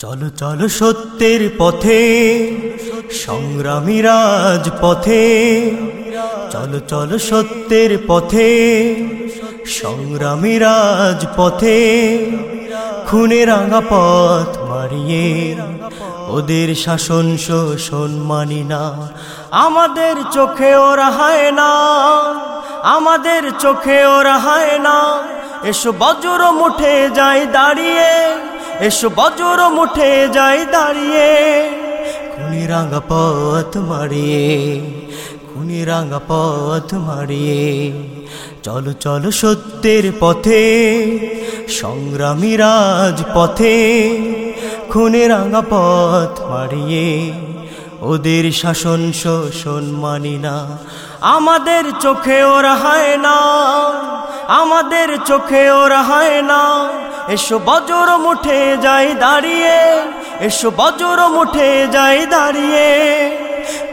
চলো চলো সত্যের পথে, সংগ্রামী রাজ পথে চলো চলো সত্যের পথে, সংগ্রামী রাজ পথে খুনে রাঙা পথ মারিয়ে ওদের শাসন শোষণ মানি না। আমাদের চোখে ওরা হায় না, আমাদের চোখে ওরা হায় না। এসো বজ্র মুঠে যায় দাঁড়িয়ে এসো বজর মুঠে যাই দাঁড়িয়ে, খুনি রাঙা পথ মারিয়ে খুনি রাঙা পথ মারিয়ে চলো চলো সত্যের পথে, সংগ্রামী রাজ পথে খুনে রাঙা পথ মারিয়ে ওদের শাসন শোষণ মানি না, আমাদের চোখে ওরা হায় না, আমাদের চোখে ওরা হায় না এসো বজ্র মুঠে যাই দাঁড়িয়ে, এসো বজ্র মুঠে যাই দাঁড়িয়ে।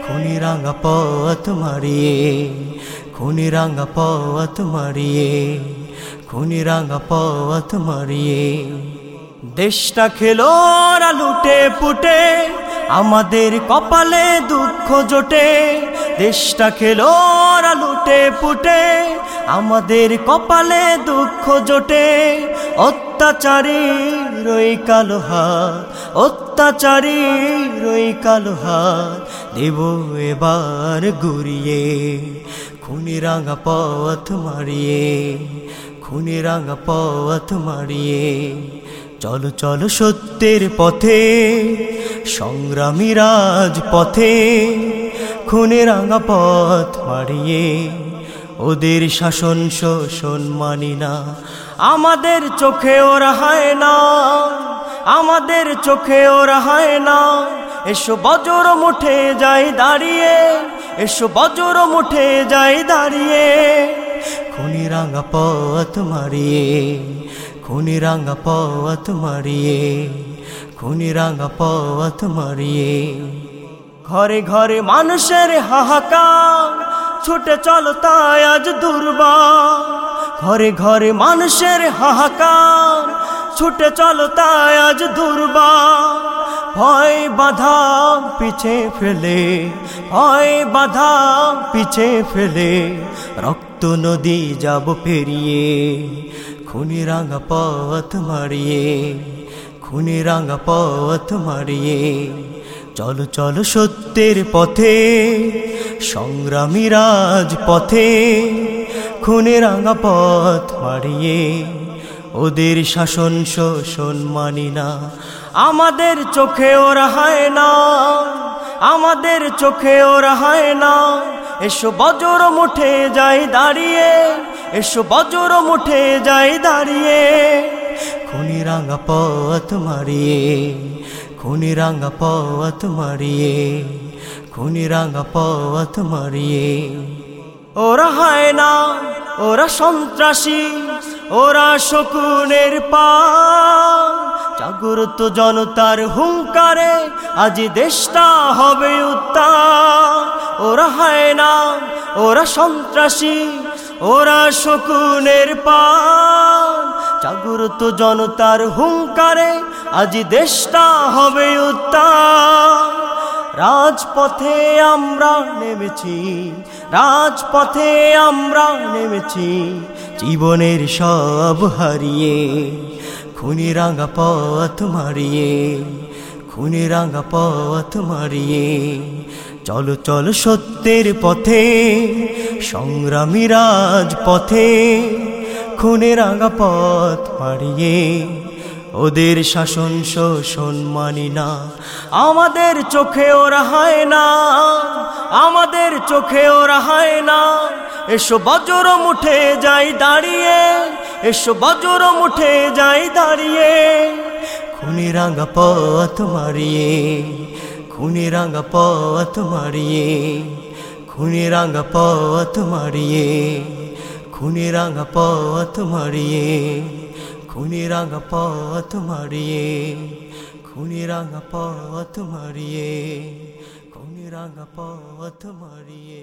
খুনি রাঙা পথ মারিয়ে, খুনি রাঙা পথ মারিয়ে, খুনি রাঙা পথ মারিয়ে। দেশটা খেলো লুটে পুটে, আমাদের কপালে দুঃখ জোটে। দেশটা খেলো লুটে পুটে, আমাদের কপালে দুঃখ জোটে। অত্যাচারী রই কালো হাত, অত্যাচারী রই কালো হাত, দেব এবার ঘুরিয়ে খুনি রাঙা পথ মারিয়ে খুনি রাঙা পথ মারিয়ে। চলো চলো সত্যের পথে, সংগ্রামী রাজ পথে খুনে রাঙা পথ মারিয়ে। ওদের শাসন শোষণ মানি না। আমাদের চোখে ওরা হায় না। আমাদের চোখে ওরা হায় না। এসো বজ্র মুঠে যাই দাঁড়িয়ে। এসো বজ্র মুঠে যাই দাঁড়িয়ে। খুনি রাঙা পথ মারিয়ে। খুনি রাঙা পথ মারিয়ে। খুনি রাঙা পথ মারিয়ে। ঘরে ঘরে মানুষের হাহাকার। ছুটে চলো তাই আজ দুর্বা। ঘরে ঘরে মানুষের হাহাকার, ছুটে চলো তাই আজ দুর্বা। ভয় বাধা পিছে ফেলে, ভয় বাধা পিছে ফেলে, রক্ত নদী যাব পেরিয়ে, খুনি রাঙা পথ মারিয়ে, খুনি রাঙা পথ মারিয়ে। চলো চলো সত্যের পথে সংগ্রামী রাজ পথে খুনে রাঙা পথ মারিয়ে ওদের শাসন শোষণ মানি না। আমাদের চোখে ওরা হায় না, আমাদের চোখে ওরা হায় না। এসো বজর মুঠে যাই দাঁড়িয়ে, এসো বজর মুঠে যাই দাঁড়িয়ে। খুনি রাঙা পথ মারিয়ে, খুনি রাঙা পথ মারিয়ে খুনি রাঙা পথ মারিয়ে। ওরা হায় না ওরা সন্ত্রাসী, ওরা শকুনের পা। জাগ্রত জনতার হুঙ্কারে আজ দেশটা হবে উত্তার ওরা হায় না ওরা সন্ত্রাসী, ওরা শকুনের পা। জাগ্রত জনতার হুঙ্কারে আজ দেশটা হবে উত্তার রাজপথে আমরা নেমেছি, রাজপথে আমরা নেমেছি, জীবনের সব হারিয়ে খুনি রাঙা পথ মারিয়ে খুনি রাঙা পথ মারিয়ে, চলো চলো সত্যের পথে, সংগ্রামী রাজপথে খুনে রাঙা পথ মারিয়ে ওদের শাসন শোষণ মানি না। আমাদের চোখে ওরা হায় না। আমাদের চোখে ওরা হায় না। এসো বজ্র মুঠে যাই দাঁড়িয়ে। এসো বজ্র মুঠে যাই দাঁড়িয়ে। খুনি রাঙা পথ মারিয়ে। খুনি রাঙা পথ মারিয়ে। খুনি রাঙা পথ মারিয়ে। খুনি রাঙা পথ মারিয়ে। খুনি রাঙা পথ মারিয়ে খুনি রাঙা পথ মারিয়ে খুনি রাঙা পথ মারিয়ে